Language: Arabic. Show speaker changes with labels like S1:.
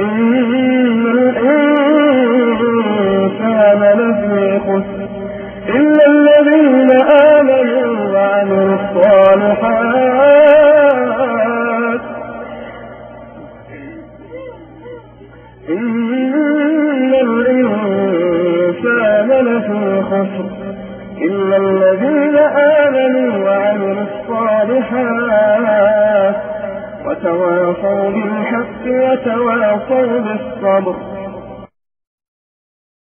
S1: إن الإنسان لفي خسر إلا الذين آمنوا وعملوا الصالحات إن الإنسان لفي خسر إلا الذين آمنوا وعملوا الصالحات وتواصوا بالحق وتواصوا بالصبر.